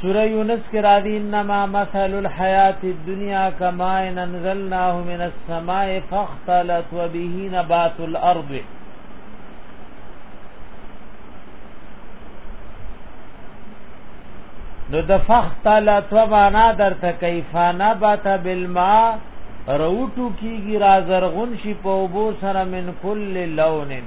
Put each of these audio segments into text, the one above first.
سوره یونس کې را دي انما مثل الحیات الدنیا کما انزلناه من السماء فاختلط به نبات الارض نو د فاختلط معنا درته کیفا نبات بالماء روټو کیږي را زرغون شي په وبو سره من کل لونن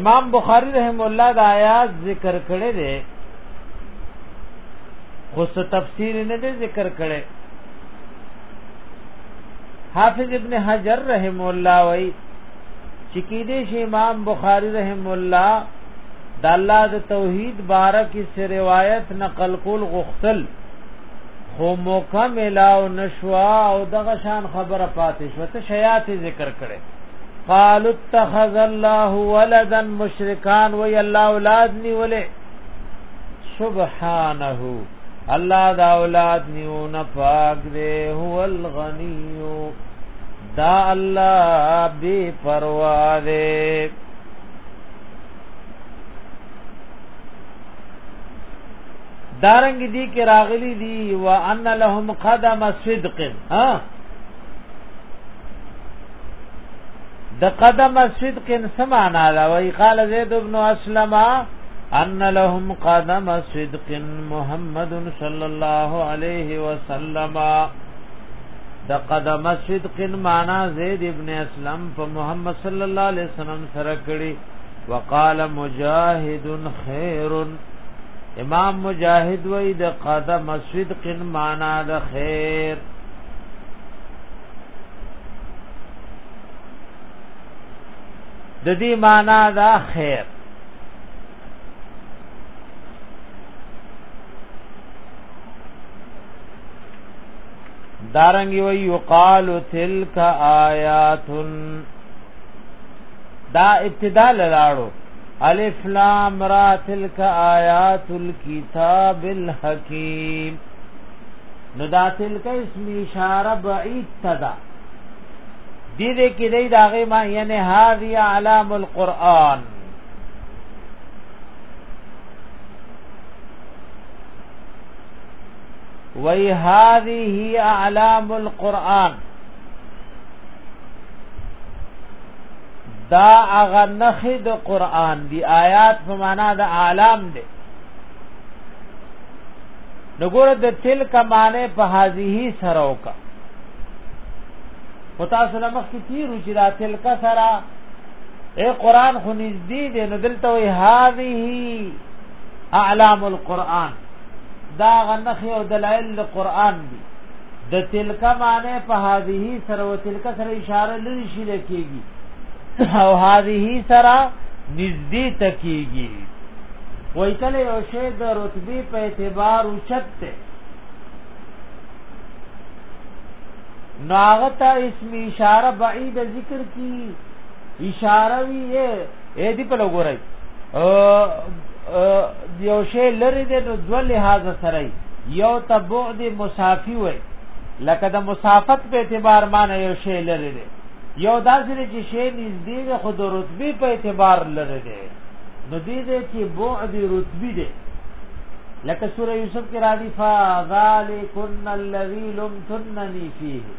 امام بخاری رحم الله دا آیات ذکر کړی دی خو څه تفسیر نه دی ذکر کړی حافظ ابن حجر رحم الله وای چې کې دې شی امام بخاری رحم الله د الله د توحید بارک سے روایت نقل کول غختل خو مکمل او نشوا او دغه شان خبره پاتې شو ته شیات ذکر کړي قال اتخذ الله ولدا مشرکان وی الله اولاد نیولې سبحانه الله دا اولاد نیو نه پاک دی هو الغنیو دا الله بے پروا دے دارنګ دی کې راغلی دی وان لهم قدم صدق ها د قدم صدق سمانا دا وی قال زید ابن اسلم ان لهم قدم صدق محمد صلی الله علیه وسلم د قدم صدق معنا زید ابن اسلم په محمد صلی الله علیه وسلم سره کړي وقال مجاهد خير امام مجاهد وای د قدم صدق معنا د خیر د دې معنا دا خیر دارنګ وی یقال تلک آیاتن دا ابتدا لاړو الف لام را تلک آیات الكتاب الحکیم نو دا تلک اسم اشاره بعید تدا دې دې کې دې داغه ما یعنی هاذی علام القرآن وی هذه اعلام القرآن دا هغه نخې د قران دی آیات په معنا د عالم دی نګور د تل کمانه په هذه سره وکا او تاسو له مخکې تیرو چې دا تل کا سره اے قران خو نږدې دی نو دلته وی هذه اعلام القرآن دا غنخ او دلائل قرآن دی د تلک معنی په هذه سره او تلک سره اشاره لري شي لکېږي او هذه سره نږدې تکېږي وای کله یو شی د رتبه په اعتبار اوچته ناغتا اسم اشاره بعید ذکر کی اشاره وی اې دی په لګورای یو شی لری دی نو دو لحاظ سره یو ته بعد مسافی وای لکه د مسافت په اعتبار معنی یو شی لری دی یو داسې چې شی نږدې دی خو د رتبه په اعتبار لری دی نو دې دې چې بعد رتبی دی لکه سوره یوسف کې راځي فذالکن الذی لم تننی فیه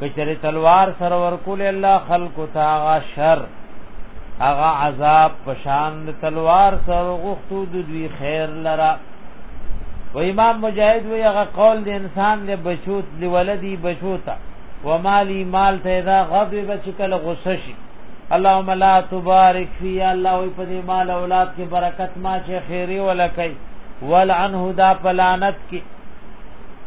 کچره تلوار سره ورکول الله خلق تاغا شر اغا عذاب پشان تلوار سره غختو د دوی خیر لرا و امام مجاهد وی هغه قول د انسان له بچوت لولدی بچوتا و مالی مال ته دا غضب بچ کله غصه شي اللهم لا تبارک فی الله وی په دې مال اولاد کې برکت ما چې خیره ولکې ولعنه دا پلانت کې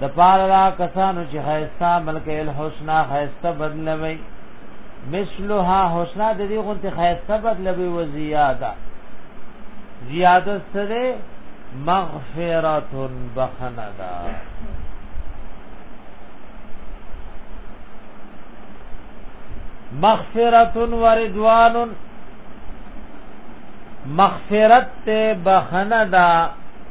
د پاره دا کسانو چې خیستا ملک الحسنا خیستا بدلوي مثلها حسنا د دې غونته خیستا بدلوي و زیاده زیاده سره مغفرت بخنه دا مغفرت و رضوان مغفرت ته بخنه دا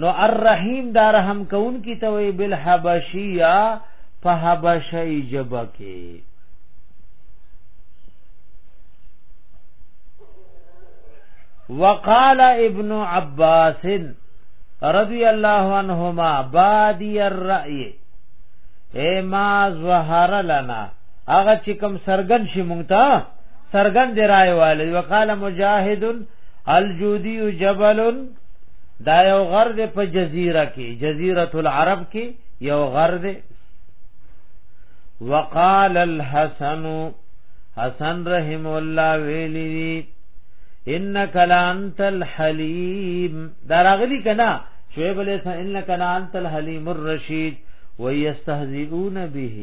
نو الرحیم دا رحم کون کی توی بالحبشیه په حبشی جبه کې وقال ابن عباس رضی الله عنهما بادی الرأی اے ما ظهر لنا هغه چې کوم سرګن شي مونږ ته سرګن دی راي والي وقال مجاهد الجودی جبل دا یو غر دی په جزیره کې جزیره العرب کې یو غر دی وقال الحسن حسن رحم الله ویلی انک لانت الحلیم دا راغلی کنا شعیب علیہ السلام انک لانت الحلیم الرشید ويستهزئون به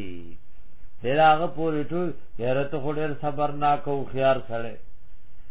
دراغه پورې ټول غیرت خو ډېر صبرناک او خيار سره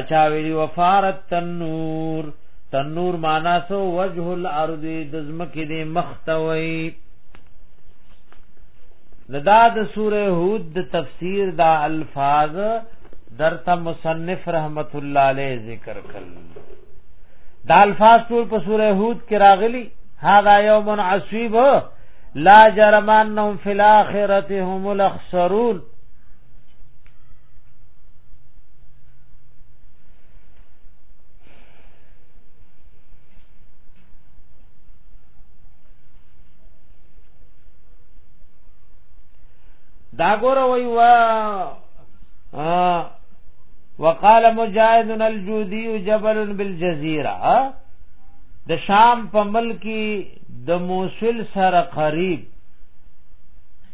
اچا ویلی وفارت تنور تنور معنا سو وجه الارض د زمکه دی مختوي ندا د سوره هود د تفسیر دا الفاظ درته مصنف رحمت الله علیه ذکر کړل دا الفاظ ټول په سوره هود کې راغلي هاذا یوم عصیب لا جرم انهم فی الاخرته هم الاخسرون دا ګور وی وا وقال مجاهد الجودي جبل بالجزيره د شام په ملکی د موصل سره قریب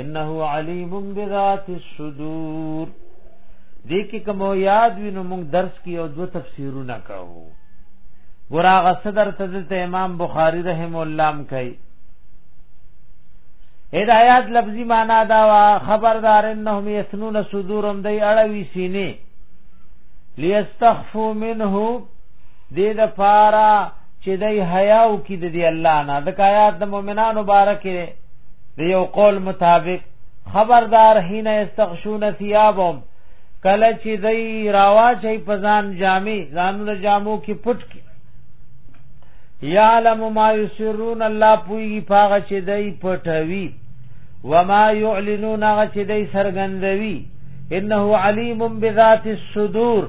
انه علیم بذات الصدور دې کې کوم یاد وینو موږ درس کې او دو تفسیرونه کوو ګراغ صدر تدلته امام بخاری رحم الله م کوي هدایت لفظی معنا دا وا خبردار انهم یسنون صدورم دی اړوي سینې لیستخفو منه دې د پارا چې دای حیاو کې د دی الله نه د کایات د مؤمنانو بارک دی یو قول مطابق خبردار حين استغشون ثيابهم کله چې دای راوا چي پزان جامي ځانونه جامو کې پټ کې یعلم ما یسرون الله پوی پاغه چې دای پټوي وما يعلنون هغه چې دای سرګندوي انه علیم بذات الصدور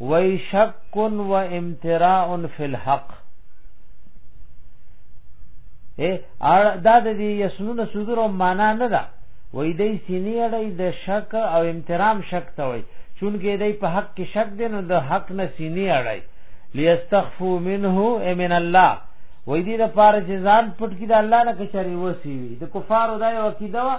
وای شک و امتراء فی الحق اے دا د یسنون صدور معنا نه ده وای دای سینې اړای د شک او امترام شک ته وای چونګې دای په حق کې شک دین او د حق نه سینې اړای لیستخفو منه امن الله وای دې د پاره چې ځان پټ کړي د الله نه کچري وسی وي د کفارو دای عقیده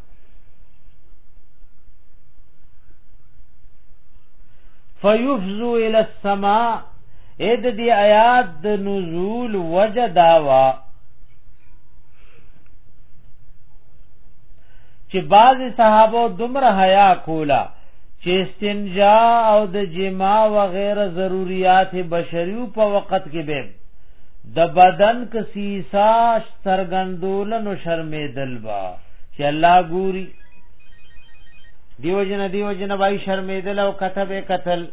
فیفزو الى السماء اې د دې آیات د نزول وجه داوا چې بعض صحابه دومره حیا کولا چې استنجا او د جما و غیر ضرورت بشریو په وخت کې به د بدن ک سیسا سترګندول نو شرمې دلبا چې الله ګوري دیو جن دیو جن وای شرمې دل او کتبه قتل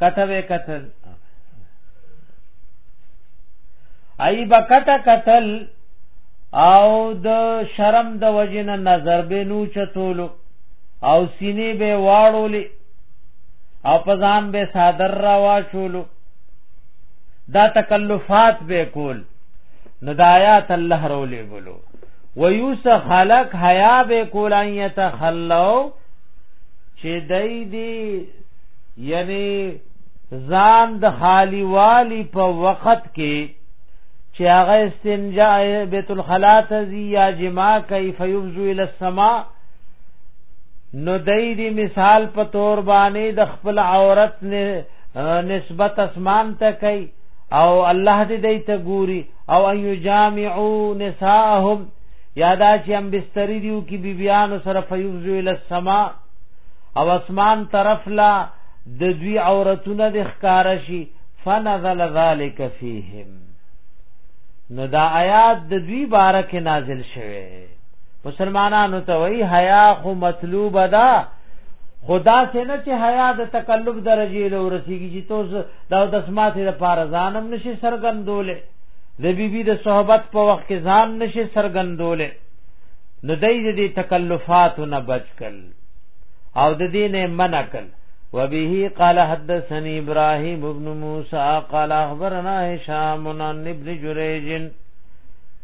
کتبه قتل ای بکټ قتل او د شرم د وجن نظر به نو چتولو او سینې به واړولې او پزان به صادر را واچولو دا تکلفات به کول نو د آیات الله رولې ګلو ویوس خلق حیا به کول ان یتخلو چې دای دی یعنی ځان د خالی والی په وخت کې چې هغه استنجا بیت الخلا تزي یا جما کیف یبزو ال السما نو دای دی مثال په تور باندې د خپل عورت نه نسبت اسمان ته کوي او الله دې دې ته ګوري او ان یجامعوا نساءهم یادا چې هم بستری دیو کې بیبیانو سره فیوزو ال السما او اسمان طرف لا د دوی عورتونه د ښکار شي فنزل ذلک فیهم نو دا آیات د دوی بارک نازل شوه مسلمانانو ته وی حیا خو مطلوب ده خدا سے نه چې حیا د تکلف درجه له ورسیږي چې توس دا د سماعت لپاره ځانم نشي سرګندولې د بیبي د صحبت په وخت کې ځان نشي سرګندولې نو دای دې تکلفات نه بچ کړ او د دې نه منع کړ وبه قال حدثني ابراهيم ابن موسى قال اخبرنا هشام عن ابن جريج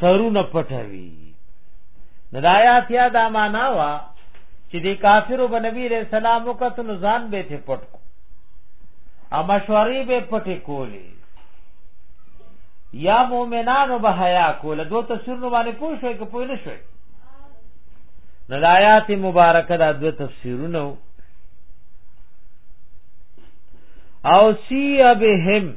سرونه پټوي د آیات یا دا معنا وا چې د کافرو په نبی علیہ السلام وخت نو ځان به ته پټ کو ا مشورې به پټې کولې یا مؤمنانو به حیا کول دوه تفسیر نو باندې پوه شوي که پوه نه شوي نو د آیات مبارکه دا دوه تفسیرونه او سی بهم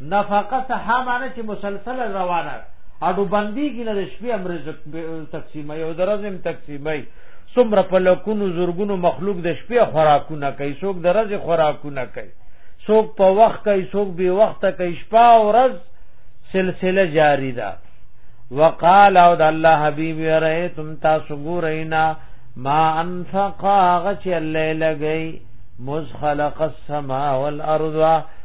نفقه صحه معنی چې مسلسل روانه اډو بنديږي نه شپې امر تقسیمه یو درځم تقسیمه څومره په لکونو زورګونو مخلوق د شپې خوراکونه کوي څوک د ورځې خوراکونه کوي څوک په وخت کوي څوک به وخت کوي شپه او ورځ سلسله جاری ده وقال او د الله حبيب رأيتم تاسو ګورینا ما انفقا غچ الليل گئی مز خلق السما والارض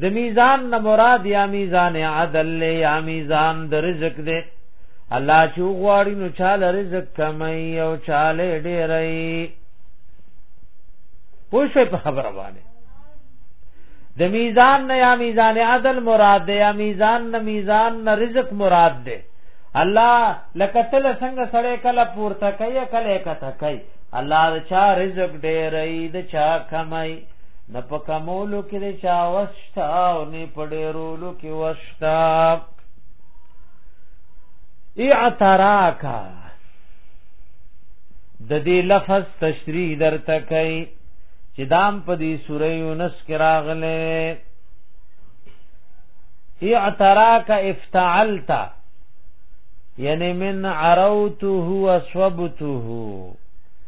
د میزان نه مراد یا میزان عدل له یا میزان د رزق دی الله چې غواړي نو چاله رزق کمي او چاله ډېري پوښې په خبره باندې د میزان نه یا میزان عدل مراد دی یا میزان نه میزان نه رزق مراد دی الله لکه تل څنګه سړی کله پورته کوي کله کته کوي الله د چا رزق ډېري د چا کمي نه په کمولو کې د چا وستا او نه په ډېرولو کې وستا اعتراکا د دې لفظ تشریح درته کوي چې دام په دې سورې یونس کې راغله اعتراک افتعلت یعنی من عروته وصبته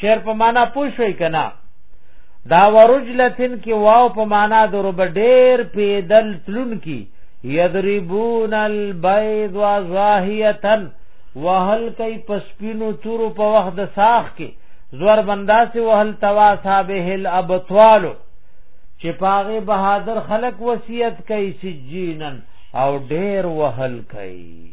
شعر په معنا پوه شوي کنا دا ورجلتن کې واو په معنا درو ډېر پیدل تلون کی یضربون البيض وظاهیتا وهل کوي پسپینو تورو په وخت د ساخ کې زور بندا سي وهل توا صاحبه الابطال چې پاغه بهادر خلق وصیت کوي سجینن او ډېر وهل کوي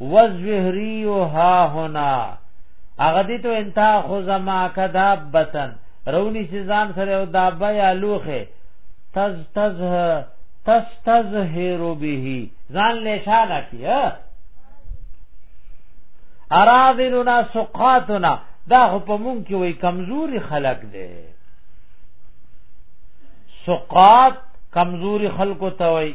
وزهری ها هنا هغه دې ته انتا خو زما کذاب بتن رونی چې ځان سره او دابه یا لوخه تز تز تز تزهر به ځان له شانه کیه اراذلنا سقاتنا دا خو په مونږ کې وای کمزوري خلق دي سقات کمزوري خلق ته وای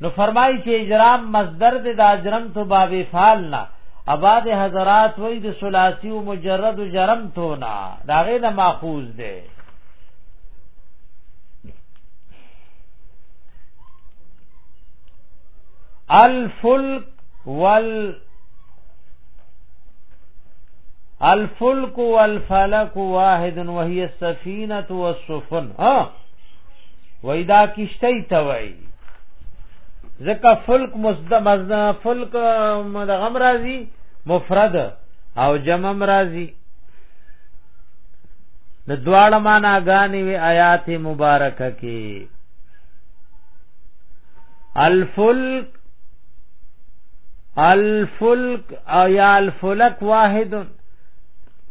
نو فرمایي چې اجرام مصدر د اجرم تو باب فعل نه اباد حضرات وای د ثلاثی او مجرد جرم تو نه داغه نه ماخوذ ده الفلک وال الفلک والفلک واحد وهي السفينه والسفن ها وای دا کشته ته وای ځکه فلک مصد مزنا فلک مدغم راضی مفرد او جمع راضی د دواړه معنا غانې وی آیات مبارکه کې الفلک الفلک او یا الفلک واحد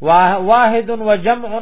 واحد وجمع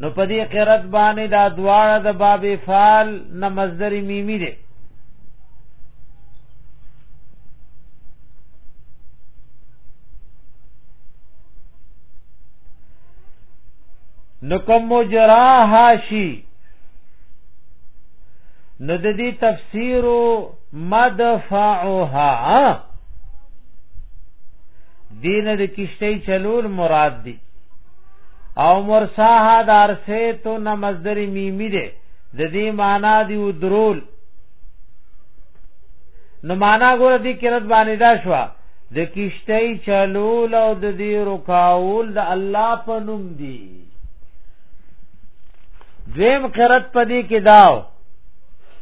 نو په دې قرات باندې دا دواړه د باب فعل نه مصدر میمی دی نو کوم مجراها شي نو د دې تفسیر مدفعها دین د کشته چلول مراد دی او مرساها د ارسیتو نه مصدر میمی ده د دې معنا دی ودرول نو معنا ګور دي کرت باندې دا شو د کشتۍ چلول او د دې رکاول د الله په نوم دی دویم کرت پدې کې داو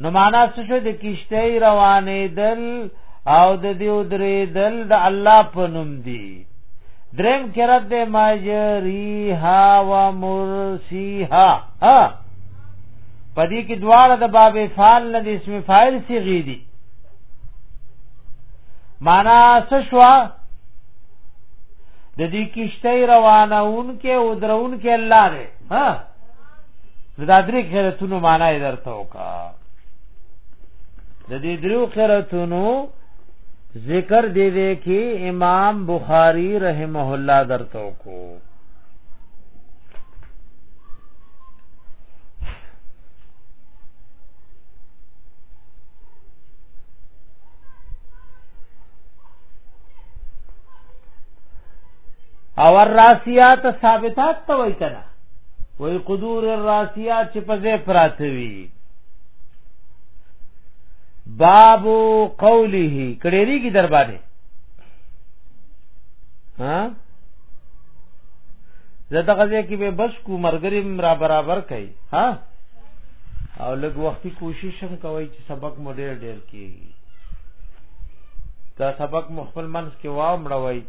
نو معنا څه شو د کشته روانې دل او د دیو درې دل د الله په نوم دی درم کرت د ماجریها و مرسیها ها پدې کې دواړه د باب فعال نه د اسم فاعل صيغې دي معنا څه شو د دې کشته روانون کې او درون کې الله دی ها دا درې خیرتونو معنا یې درته وکا د دې درو خیرتونو ذکر دې دې کې امام بخاری رحمه الله درته وکو او الراسیات ثابتات ته وای کنه وای قدور الراسیات چې په ځای پراته وي باب قوله کړيري کی در باندې ها زده غزه کې به بس کو مرګري را برابر کړي ها او لږ وختي کوشش هم کوي چې سبق مو ډېر ډېر کیږي دا سبق مخفل منس کې واو مړوي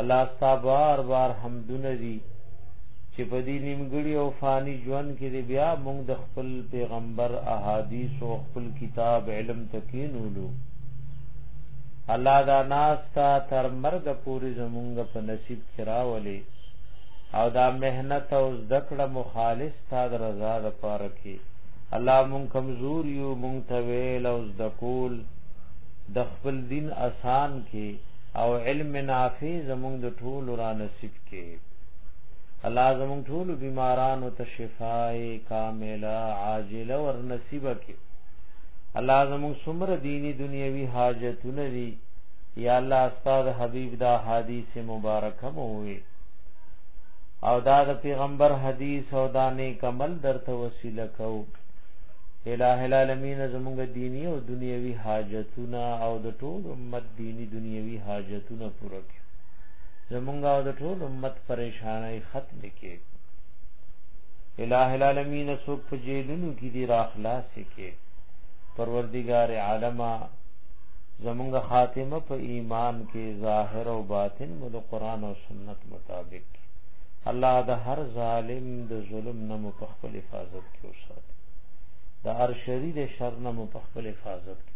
الله ستا بار بار حمدونه دي چې په دې نیمګړي او فانی ژوند کې دی بیا موږ د خپل پیغمبر احادیث او خپل کتاب علم تکینولو الله دا ناس تا تر مرګ پورې زمونږ په نصیب کې راولي او دا مهنت او ذکر مخالص تا د رضا د پاره کې الله مون کمزور یو مون تویل او ذکول د خپل دین آسان کې او علم نافع زمونږ د ټول را نصیب کې الله زمونږ ټول بیمارانو ته شفای کامله عاجله ور نصیب کې الله زمونږ څومره دینی دنیوي حاجتونه دي یا الله استاد حبیب دا حدیث مبارکه مو وي او دا د پیغمبر حدیث او دا نیک عمل درته وسیله کو الہ العالمین زمونږ دینی او دنیوي حاجتونه او د ټول امت دینی دنیوي حاجتونه پوره کړي زمونږ او د ټول امت پریشانای ختم کړي الہ العالمین سوک په جیلونو کې دی را خلاص کړي پروردگار عالم زمونږ خاتمه په ایمان کې ظاهر او باطن مو د قران او سنت مطابق الله د هر ظالم د ظلم نه مو په خپل حفاظت کې وساتي د ارشری د شر نه مو په خپل حفاظت کې